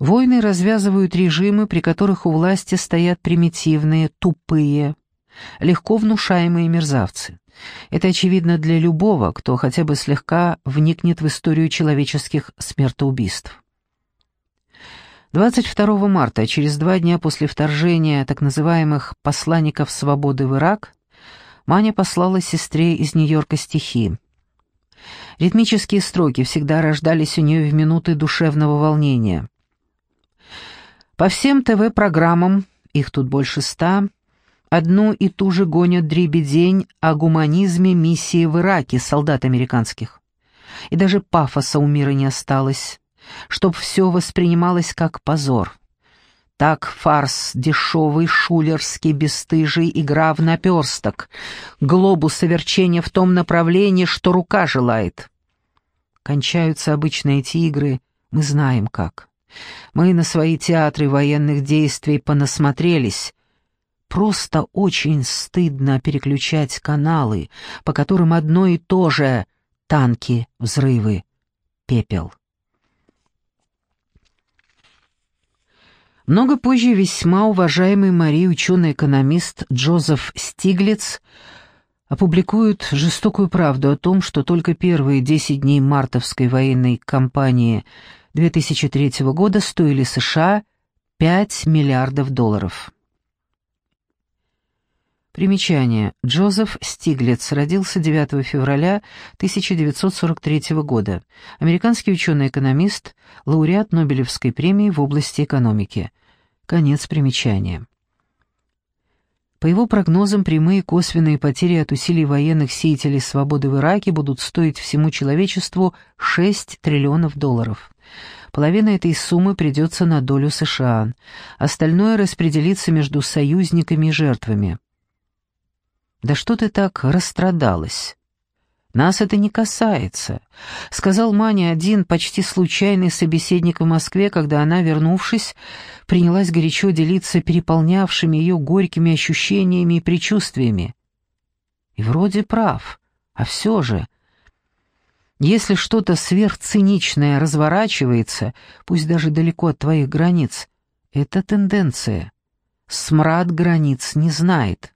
Войны развязывают режимы, при которых у власти стоят примитивные, тупые, легко внушаемые мерзавцы. Это очевидно для любого, кто хотя бы слегка вникнет в историю человеческих смертоубийств. 22 марта, через два дня после вторжения так называемых «посланников свободы» в Ирак, Маня послала сестре из Нью-Йорка стихи. Ритмические строки всегда рождались у нее в минуты душевного волнения. По всем ТВ-программам, их тут больше ста, одну и ту же гонят дребедень о гуманизме миссии в Ираке солдат американских. И даже пафоса у мира не осталось, чтоб все воспринималось как позор. Так фарс дешевый, шулерский, бесстыжий, игра в наперсток, глобус соверчения в том направлении, что рука желает. Кончаются обычно эти игры, мы знаем как. Мы на свои театры военных действий понасмотрелись. Просто очень стыдно переключать каналы, по которым одно и то же — танки, взрывы, пепел. Много позже весьма уважаемый Мари ученый-экономист Джозеф Стиглиц опубликует жестокую правду о том, что только первые 10 дней мартовской военной кампании 2003 года стоили США 5 миллиардов долларов. Примечание. Джозеф Стиглиц родился 9 февраля 1943 года. Американский ученый-экономист, лауреат Нобелевской премии в области экономики. Конец примечания. По его прогнозам, прямые косвенные потери от усилий военных сеятелей свободы в Ираке будут стоить всему человечеству 6 триллионов долларов. Половина этой суммы придется на долю США, остальное распределится между союзниками и жертвами. «Да что ты так расстрадалась?» Нас это не касается», — сказал Маня один почти случайный собеседник в Москве, когда она, вернувшись, принялась горячо делиться переполнявшими ее горькими ощущениями и предчувствиями. И вроде прав, а все же... Если что-то сверхциничное разворачивается, пусть даже далеко от твоих границ, это тенденция. Смрад границ не знает.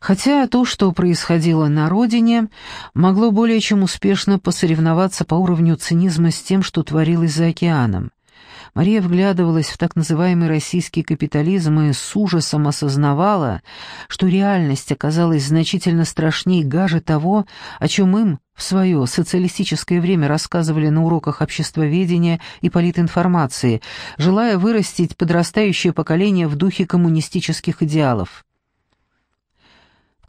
Хотя то, что происходило на родине, могло более чем успешно посоревноваться по уровню цинизма с тем, что творилось за океаном. Мария вглядывалась в так называемый российский капитализм и с ужасом осознавала, что реальность оказалась значительно страшнее и гаже того, о чем им в свое социалистическое время рассказывали на уроках обществоведения и политинформации, желая вырастить подрастающее поколение в духе коммунистических идеалов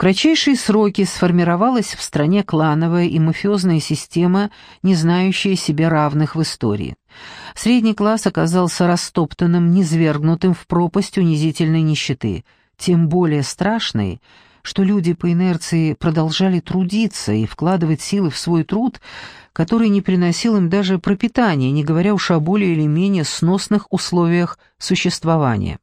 кратчайшие сроки сформировалась в стране клановая и мафиозная система, не знающая себе равных в истории. Средний класс оказался растоптанным, низвергнутым в пропасть унизительной нищеты, тем более страшной, что люди по инерции продолжали трудиться и вкладывать силы в свой труд, который не приносил им даже пропитания, не говоря уж о более или менее сносных условиях существования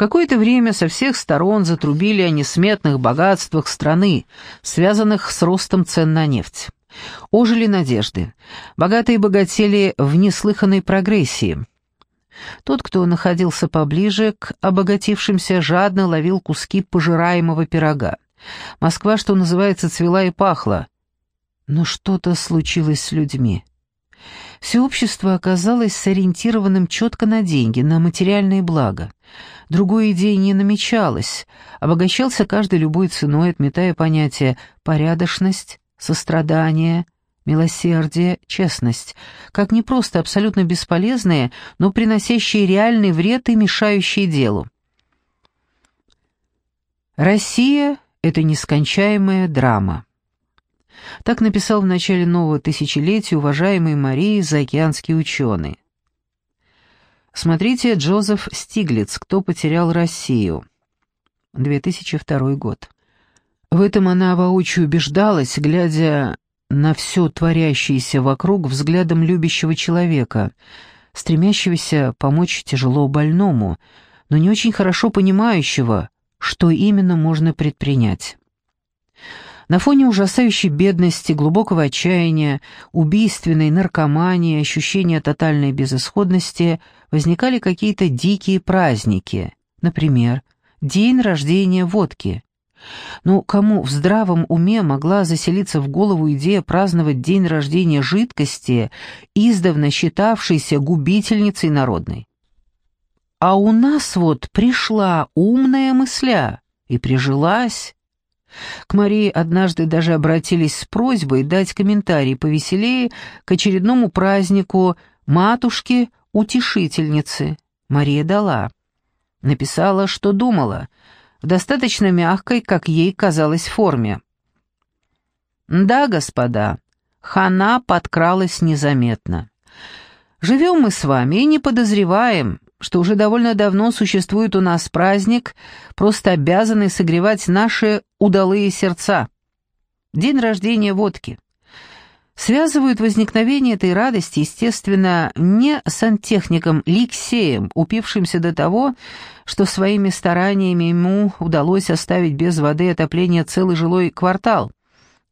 какое-то время со всех сторон затрубили о несметных богатствах страны, связанных с ростом цен на нефть. Ожили надежды. Богатые богатели в неслыханной прогрессии. Тот, кто находился поближе к обогатившимся, жадно ловил куски пожираемого пирога. Москва, что называется, цвела и пахла. Но что-то случилось с людьми. Все общество оказалось сориентированным четко на деньги, на материальные блага. Другой идеи не намечалось, обогащался каждый любой ценой, отметая понятия «порядочность», «сострадание», милосердие, честность, как не просто абсолютно бесполезные, но приносящие реальный вред и мешающие делу. Россия — это нескончаемая драма. Так написал в начале нового тысячелетия уважаемый Марии заокеанский ученый. Смотрите Джозеф Стиглиц «Кто потерял Россию?» 2002 год. В этом она воочию убеждалась, глядя на все творящееся вокруг взглядом любящего человека, стремящегося помочь тяжело больному, но не очень хорошо понимающего, что именно можно предпринять. На фоне ужасающей бедности, глубокого отчаяния, убийственной наркомании, ощущения тотальной безысходности возникали какие-то дикие праздники. Например, день рождения водки. Ну, кому в здравом уме могла заселиться в голову идея праздновать день рождения жидкости, издавна считавшейся губительницей народной? А у нас вот пришла умная мысля и прижилась. К Марии однажды даже обратились с просьбой дать комментарий повеселее к очередному празднику матушки-утешительницы. Мария дала. Написала, что думала, в достаточно мягкой, как ей казалось, форме. «Да, господа, хана подкралась незаметно. Живем мы с вами и не подозреваем, что уже довольно давно существует у нас праздник, просто обязанный согревать наши удалые сердца. День рождения водки. Связывают возникновение этой радости, естественно, не сантехником Ликсеем, упившимся до того, что своими стараниями ему удалось оставить без воды отопление целый жилой квартал,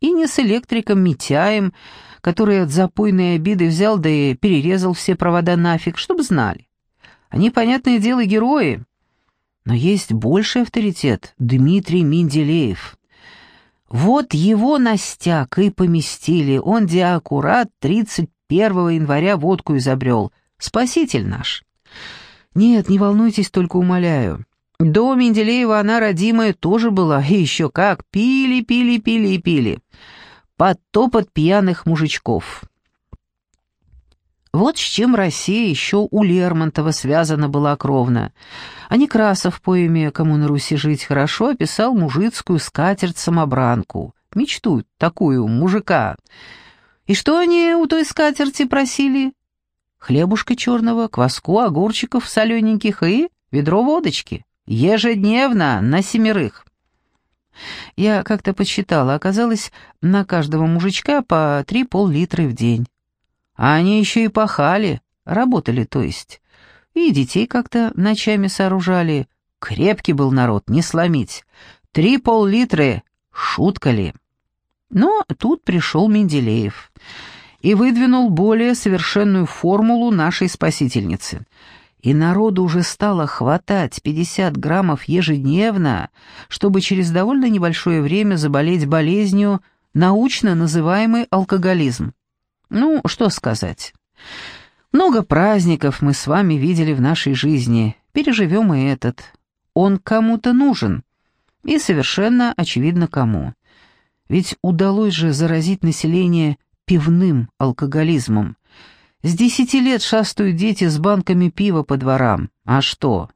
и не с электриком Митяем, который от запойной обиды взял да и перерезал все провода нафиг, чтобы знали. Они, понятное дело, герои. Но есть больший авторитет — Дмитрий Менделеев. Вот его на стяг и поместили. Он диаккурат 31 января водку изобрел. Спаситель наш. Нет, не волнуйтесь, только умоляю. До Менделеева она родимая тоже была, и еще как, пили, пили, пили пили. Под топот пьяных мужичков. Вот с чем Россия еще у Лермонтова связана была кровно. А Некрасов в поэме «Кому на Руси жить хорошо» описал мужицкую скатерть-самобранку. Мечту такую, мужика. И что они у той скатерти просили? Хлебушка черного, кваску, огурчиков солененьких и ведро водочки. Ежедневно, на семерых. Я как-то подсчитала, оказалось, на каждого мужичка по три пол-литра в день. А они еще и пахали, работали, то есть. И детей как-то ночами сооружали. Крепкий был народ, не сломить. Три пол-литра, шутка ли. Но тут пришел Менделеев и выдвинул более совершенную формулу нашей спасительницы. И народу уже стало хватать 50 граммов ежедневно, чтобы через довольно небольшое время заболеть болезнью, научно называемый алкоголизм. Ну, что сказать. Много праздников мы с вами видели в нашей жизни, переживем и этот. Он кому-то нужен. И совершенно очевидно кому. Ведь удалось же заразить население пивным алкоголизмом. С десяти лет шастают дети с банками пива по дворам. А что?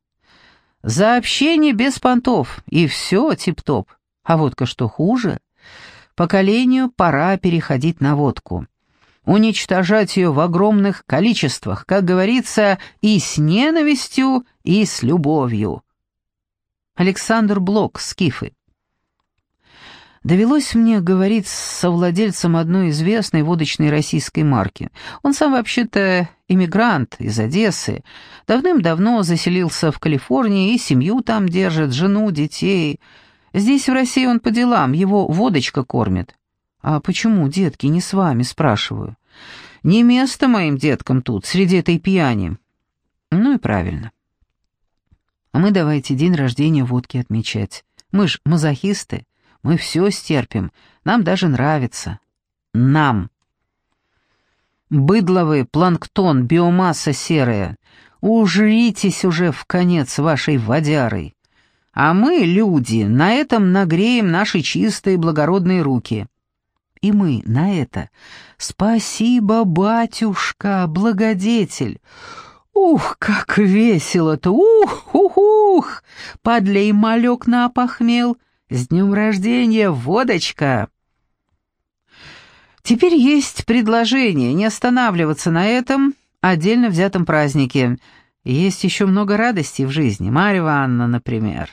За общение без понтов, и все тип-топ. А водка что хуже? Поколению пора переходить на водку уничтожать ее в огромных количествах, как говорится, и с ненавистью, и с любовью. Александр Блок, Скифы. Довелось мне говорить с совладельцем одной известной водочной российской марки. Он сам вообще-то иммигрант из Одессы, давным-давно заселился в Калифорнии и семью там держит, жену, детей. Здесь, в России, он по делам, его водочка кормит. «А почему, детки, не с вами?» — спрашиваю. «Не место моим деткам тут, среди этой пьяни». Ну и правильно. А мы давайте день рождения водки отмечать. Мы ж мазохисты, мы все стерпим, нам даже нравится. Нам. Быдловый планктон, биомасса серая, ужритесь уже в конец вашей водярой. А мы, люди, на этом нагреем наши чистые благородные руки и мы на это «Спасибо, батюшка, благодетель!» «Ух, как весело-то! Ух, ух, ух! Подлей малек на опохмел! С днем рождения, водочка!» Теперь есть предложение не останавливаться на этом отдельно взятом празднике. Есть еще много радостей в жизни, Марья Ивановна, например.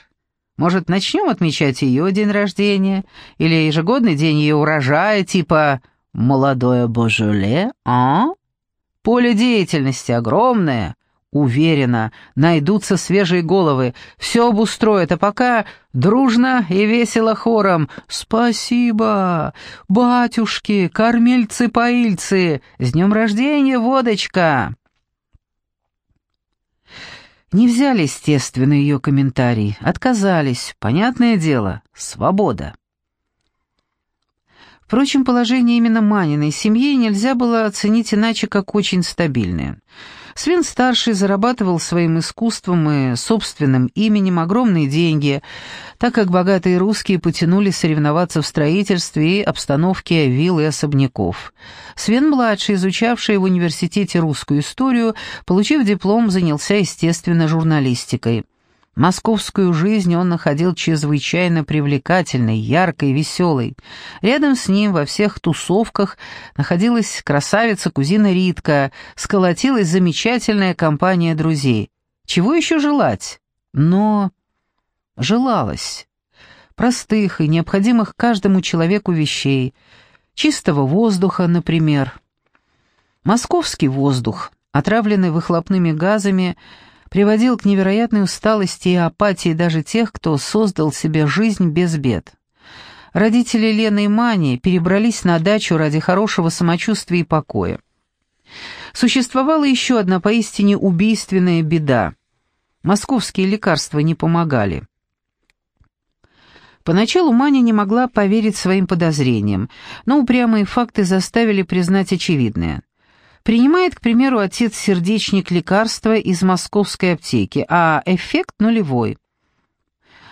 Может, начнем отмечать ее день рождения? Или ежегодный день ее урожая, типа «Молодое Божоле», а? Поле деятельности огромное, Уверена, найдутся свежие головы, все обустроят, а пока дружно и весело хором «Спасибо! Батюшки, кормильцы-поильцы! С днем рождения, водочка!» Не взяли, естественно, ее комментарий, отказались, понятное дело, свобода. Впрочем, положение именно Маниной семьи нельзя было оценить иначе, как очень стабильное. Свин-старший зарабатывал своим искусством и собственным именем огромные деньги, так как богатые русские потянулись соревноваться в строительстве и обстановке вилл и особняков. Свен-младший, изучавший в университете русскую историю, получив диплом, занялся, естественно, журналистикой. Московскую жизнь он находил чрезвычайно привлекательной, яркой, веселой. Рядом с ним во всех тусовках находилась красавица-кузина Ритка, сколотилась замечательная компания друзей. Чего еще желать? Но желалось. Простых и необходимых каждому человеку вещей. Чистого воздуха, например. Московский воздух, отравленный выхлопными газами, приводил к невероятной усталости и апатии даже тех, кто создал себе жизнь без бед. Родители Лены и Мани перебрались на дачу ради хорошего самочувствия и покоя. Существовала еще одна поистине убийственная беда. Московские лекарства не помогали. Поначалу Маня не могла поверить своим подозрениям, но упрямые факты заставили признать очевидное. Принимает, к примеру, отец-сердечник лекарства из московской аптеки, а эффект нулевой.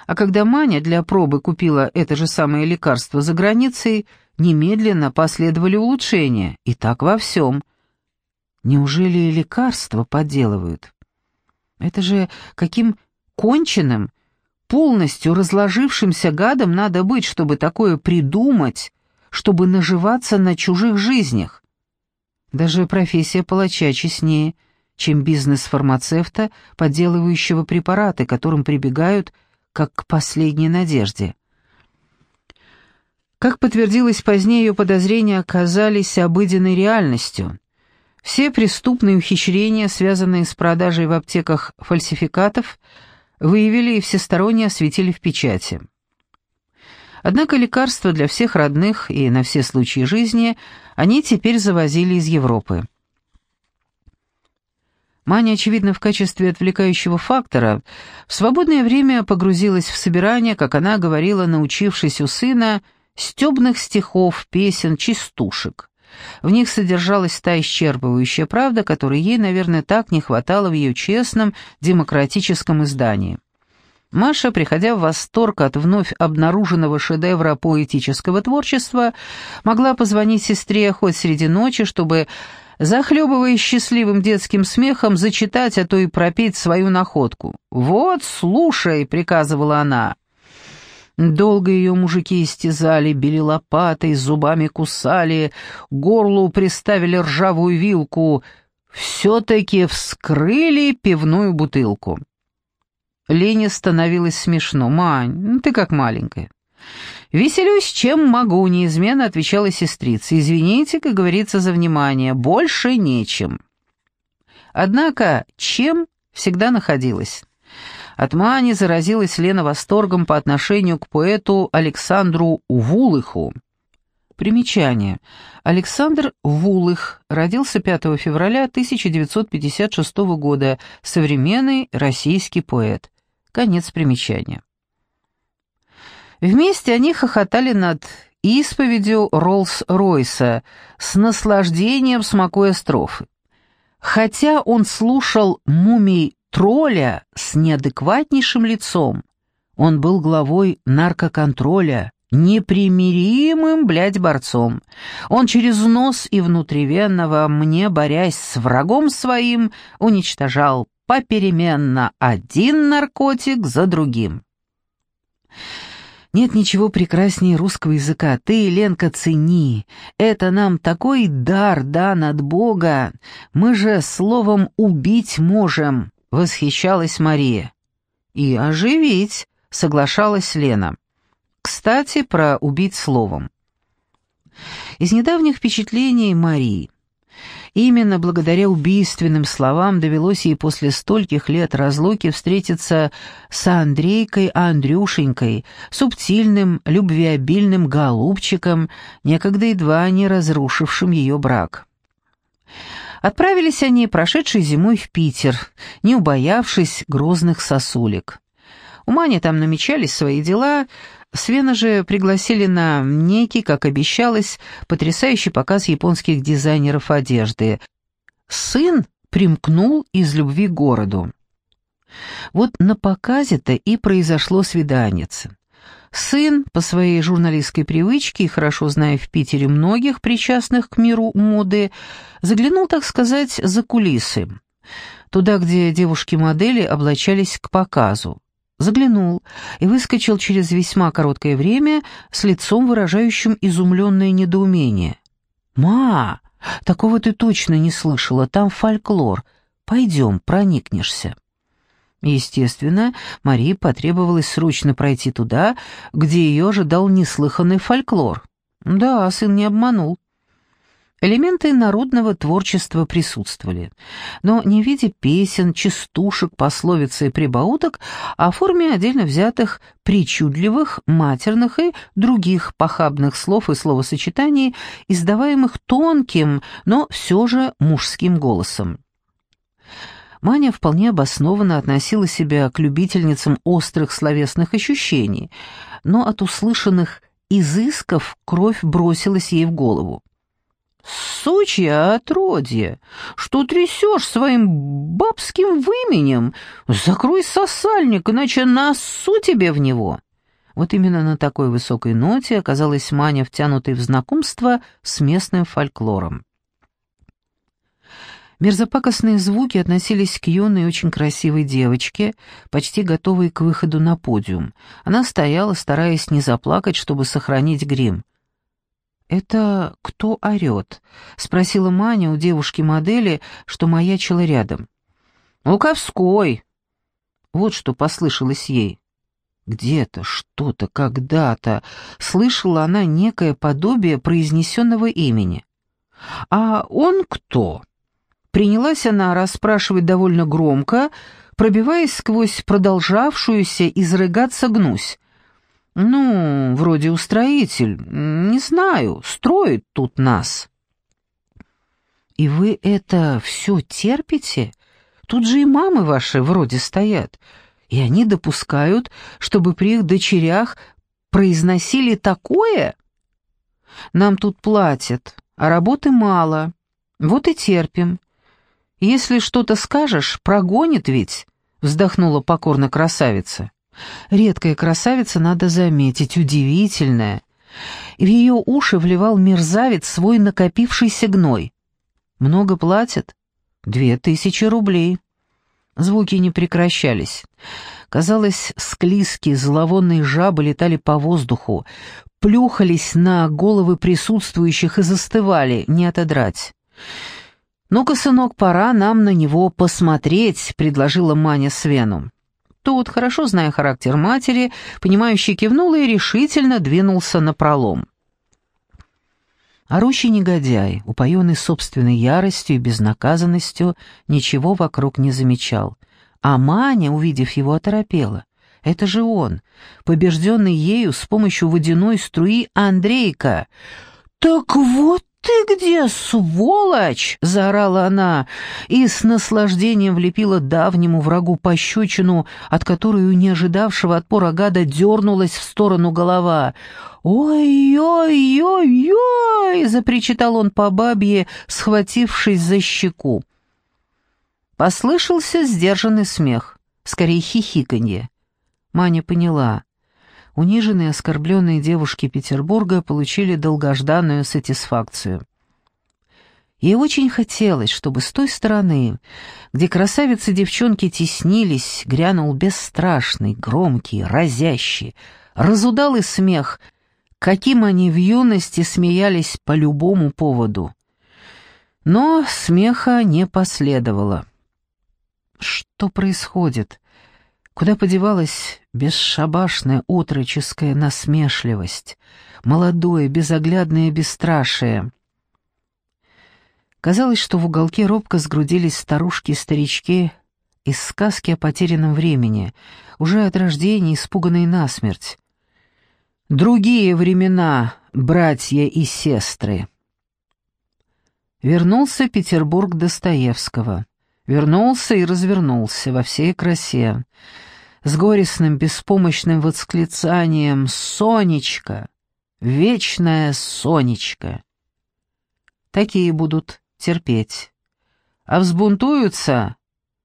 А когда Маня для пробы купила это же самое лекарство за границей, немедленно последовали улучшения, и так во всем. Неужели лекарства подделывают? Это же каким конченным, полностью разложившимся гадом надо быть, чтобы такое придумать, чтобы наживаться на чужих жизнях. Даже профессия палача честнее, чем бизнес фармацевта, подделывающего препараты, которым прибегают как к последней надежде. Как подтвердилось позднее, ее подозрения оказались обыденной реальностью. Все преступные ухищрения, связанные с продажей в аптеках фальсификатов, выявили и всесторонне осветили в печати. Однако лекарства для всех родных и на все случаи жизни они теперь завозили из Европы. Маня, очевидно, в качестве отвлекающего фактора, в свободное время погрузилась в собирание, как она говорила, научившись у сына, стебных стихов, песен, частушек. В них содержалась та исчерпывающая правда, которой ей, наверное, так не хватало в ее честном, демократическом издании. Маша, приходя в восторг от вновь обнаруженного шедевра поэтического творчества, могла позвонить сестре хоть среди ночи, чтобы, захлебываясь счастливым детским смехом, зачитать, а то и пропеть свою находку. «Вот, слушай», — приказывала она. Долго ее мужики истязали, били лопатой, зубами кусали, горлу приставили ржавую вилку, все-таки вскрыли пивную бутылку. Лене становилось смешно. «Мань, ну ты как маленькая». «Веселюсь, чем могу», — неизменно отвечала сестрица. «Извините, как говорится, за внимание. Больше нечем». Однако чем всегда находилась. От Мани заразилась Лена восторгом по отношению к поэту Александру Вулыху. Примечание. Александр Вулых родился 5 февраля 1956 года, современный российский поэт. Конец примечания. Вместе они хохотали над исповедью Роллс-Ройса, с наслаждением смакуя строфы. Хотя он слушал мумий тролля с неадекватнейшим лицом, он был главой наркоконтроля, непримиримым, блядь, борцом. Он через нос и внутривенного мне, борясь с врагом своим, уничтожал попеременно один наркотик за другим. Нет ничего прекраснее русского языка. Ты, Ленка, цени. Это нам такой дар дан от Бога. Мы же словом убить можем, восхищалась Мария. И оживить, соглашалась Лена. Кстати, про убить словом. Из недавних впечатлений Марии. Именно благодаря убийственным словам довелось ей после стольких лет разлуки встретиться с Андрейкой Андрюшенькой, субтильным, любвеобильным голубчиком, некогда едва не разрушившим ее брак. Отправились они, прошедшей зимой, в Питер, не убоявшись грозных сосулек. У Мани там намечались свои дела, Свена же пригласили на некий, как обещалось, потрясающий показ японских дизайнеров одежды. Сын примкнул из любви к городу. Вот на показе-то и произошло свиданице. Сын, по своей журналистской привычке и хорошо зная в Питере многих причастных к миру моды, заглянул, так сказать, за кулисы, туда, где девушки-модели облачались к показу. Заглянул и выскочил через весьма короткое время с лицом, выражающим изумленное недоумение. «Ма, такого ты точно не слышала, там фольклор. Пойдем, проникнешься». Естественно, Марии потребовалось срочно пройти туда, где ее ожидал неслыханный фольклор. Да, сын не обманул. Элементы народного творчества присутствовали, но не в виде песен, частушек, пословиц и прибауток, а в форме отдельно взятых причудливых, матерных и других похабных слов и словосочетаний, издаваемых тонким, но все же мужским голосом. Маня вполне обоснованно относила себя к любительницам острых словесных ощущений, но от услышанных изысков кровь бросилась ей в голову. «Сучья отродье! Что трясешь своим бабским выменем? Закрой сосальник, иначе насу тебе в него!» Вот именно на такой высокой ноте оказалась Маня, втянутой в знакомство с местным фольклором. Мерзопакостные звуки относились к юной очень красивой девочке, почти готовой к выходу на подиум. Она стояла, стараясь не заплакать, чтобы сохранить грим. «Это кто орет?» — спросила Маня у девушки-модели, что маячила рядом. «Луковской!» Вот что послышалось ей. Где-то, что-то, когда-то слышала она некое подобие произнесенного имени. «А он кто?» Принялась она расспрашивать довольно громко, пробиваясь сквозь продолжавшуюся изрыгаться гнусь. «Ну, вроде устроитель. Не знаю, строит тут нас». «И вы это все терпите? Тут же и мамы ваши вроде стоят, и они допускают, чтобы при их дочерях произносили такое? Нам тут платят, а работы мало, вот и терпим. Если что-то скажешь, прогонит ведь», — вздохнула покорно красавица. Редкая красавица, надо заметить, удивительная. В ее уши вливал мерзавец свой накопившийся гной. Много платят? Две тысячи рублей. Звуки не прекращались. Казалось, склизкие зловонные жабы летали по воздуху, плюхались на головы присутствующих и застывали, не отодрать. «Ну-ка, сынок, пора нам на него посмотреть», — предложила Маня Свену. Тот, хорошо зная характер матери, понимающий кивнул и решительно двинулся на пролом. Орущий негодяй, упоенный собственной яростью и безнаказанностью, ничего вокруг не замечал. А Маня, увидев его, оторопела. Это же он, побежденный ею с помощью водяной струи Андрейка. «Так вот ты где, сволочь?» — заорала она и с наслаждением влепила давнему врагу пощечину, от которой у неожидавшего отпора гада дернулась в сторону голова. «Ой-ой-ой-ой!» — запричитал он по бабье, схватившись за щеку. Послышался сдержанный смех, скорее хихиканье. Маня поняла. Униженные, оскорбленные девушки Петербурга получили долгожданную сатисфакцию. Ей очень хотелось, чтобы с той стороны, где красавицы-девчонки теснились, грянул бесстрашный, громкий, разящий, разудалый смех, каким они в юности смеялись по любому поводу. Но смеха не последовало. Что происходит? Куда подевалась бесшабашная отроческая насмешливость, молодое безоглядное бесстрашие? Казалось, что в уголке робко сгрудились старушки и старички из сказки о потерянном времени, уже от рождения испуганные насмерть. Другие времена, братья и сестры. Вернулся Петербург Достоевского. Вернулся и развернулся во всей красе. С горестным беспомощным восклицанием «Сонечка! Вечная Сонечка!» Такие будут терпеть. А взбунтуются,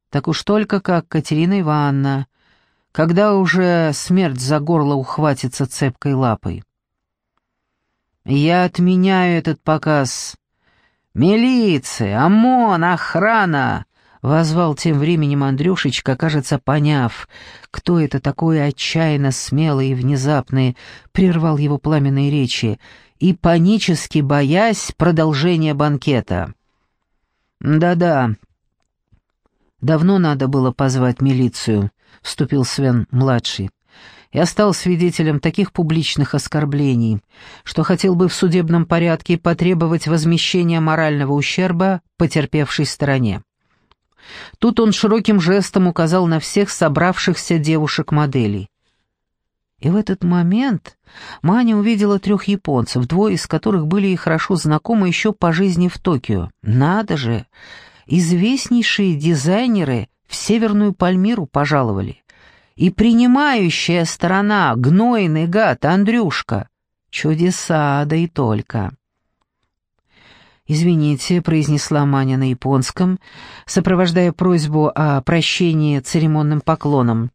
так уж только как Катерина Ивановна, когда уже смерть за горло ухватится цепкой лапой. Я отменяю этот показ. Милиция, ОМОН, охрана! Возвал тем временем Андрюшечка, кажется, поняв, кто это такой отчаянно смелый и внезапный, прервал его пламенные речи, и панически боясь продолжения банкета. «Да-да, давно надо было позвать милицию», — вступил Свен-младший. «Я стал свидетелем таких публичных оскорблений, что хотел бы в судебном порядке потребовать возмещения морального ущерба потерпевшей стороне. Тут он широким жестом указал на всех собравшихся девушек-моделей. И в этот момент Маня увидела трех японцев, двое из которых были ей хорошо знакомы еще по жизни в Токио. Надо же! Известнейшие дизайнеры в Северную Пальмиру пожаловали. И принимающая сторона, гнойный гад, Андрюшка. Чудеса, да и только. «Извините», — произнесла Маня на японском, сопровождая просьбу о прощении церемонным поклоном.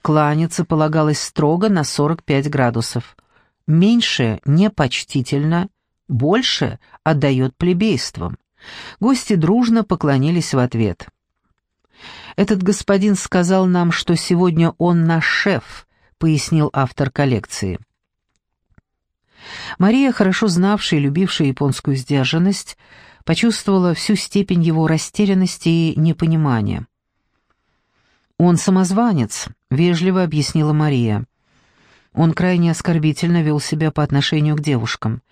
Кланяться полагалось строго на 45 градусов. Меньше — непочтительно, больше — отдает плебействам. Гости дружно поклонились в ответ. «Этот господин сказал нам, что сегодня он наш шеф», — пояснил автор коллекции. Мария, хорошо знавшая и любившая японскую сдержанность, почувствовала всю степень его растерянности и непонимания. «Он самозванец», — вежливо объяснила Мария. «Он крайне оскорбительно вел себя по отношению к девушкам.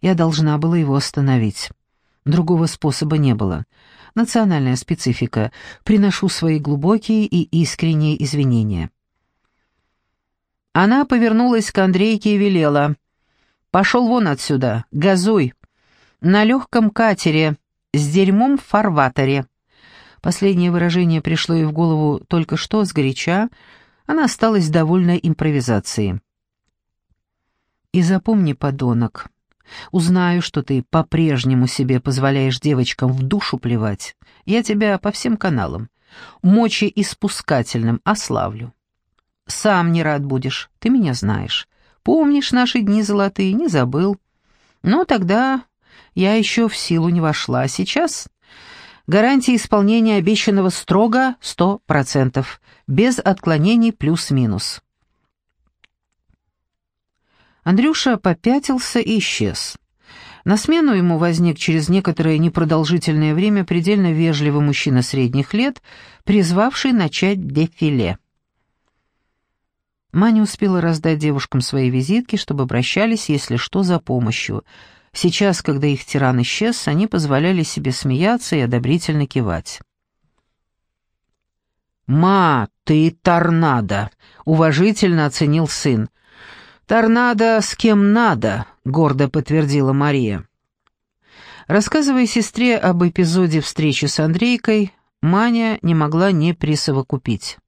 Я должна была его остановить. Другого способа не было. Национальная специфика. Приношу свои глубокие и искренние извинения». Она повернулась к Андрейке и велела — Пошел вон отсюда, газуй. На легком катере, с дерьмом в фарватере. Последнее выражение пришло ей в голову только что, сгоряча. Она осталась довольна импровизацией. «И запомни, подонок, узнаю, что ты по-прежнему себе позволяешь девочкам в душу плевать. Я тебя по всем каналам, мочеиспускательным, ославлю. Сам не рад будешь, ты меня знаешь. Помнишь наши дни золотые, не забыл. Но тогда я еще в силу не вошла, сейчас гарантия исполнения обещанного строго сто процентов, без отклонений плюс-минус. Андрюша попятился и исчез. На смену ему возник через некоторое непродолжительное время предельно вежливый мужчина средних лет, призвавший начать дефиле. Маня успела раздать девушкам свои визитки, чтобы обращались, если что, за помощью. Сейчас, когда их тиран исчез, они позволяли себе смеяться и одобрительно кивать. «Ма, ты торнадо!» — уважительно оценил сын. «Торнадо с кем надо», — гордо подтвердила Мария. Рассказывая сестре об эпизоде встречи с Андрейкой, Маня не могла не присовокупить.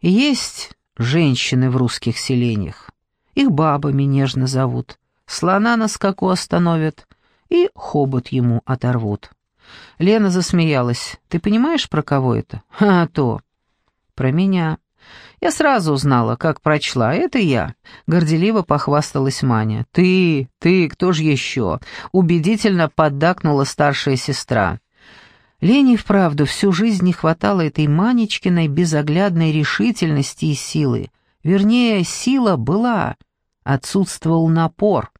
«Есть женщины в русских селениях. Их бабами нежно зовут, слона на скаку остановят и хобот ему оторвут. Лена засмеялась. «Ты понимаешь, про кого это?» «А, то». «Про меня». «Я сразу узнала, как прочла. Это я», — горделиво похвасталась Маня. «Ты, ты, кто же еще?» — убедительно поддакнула старшая сестра. Лене вправду всю жизнь не хватало этой Манечкиной безоглядной решительности и силы. Вернее, сила была, отсутствовал напор.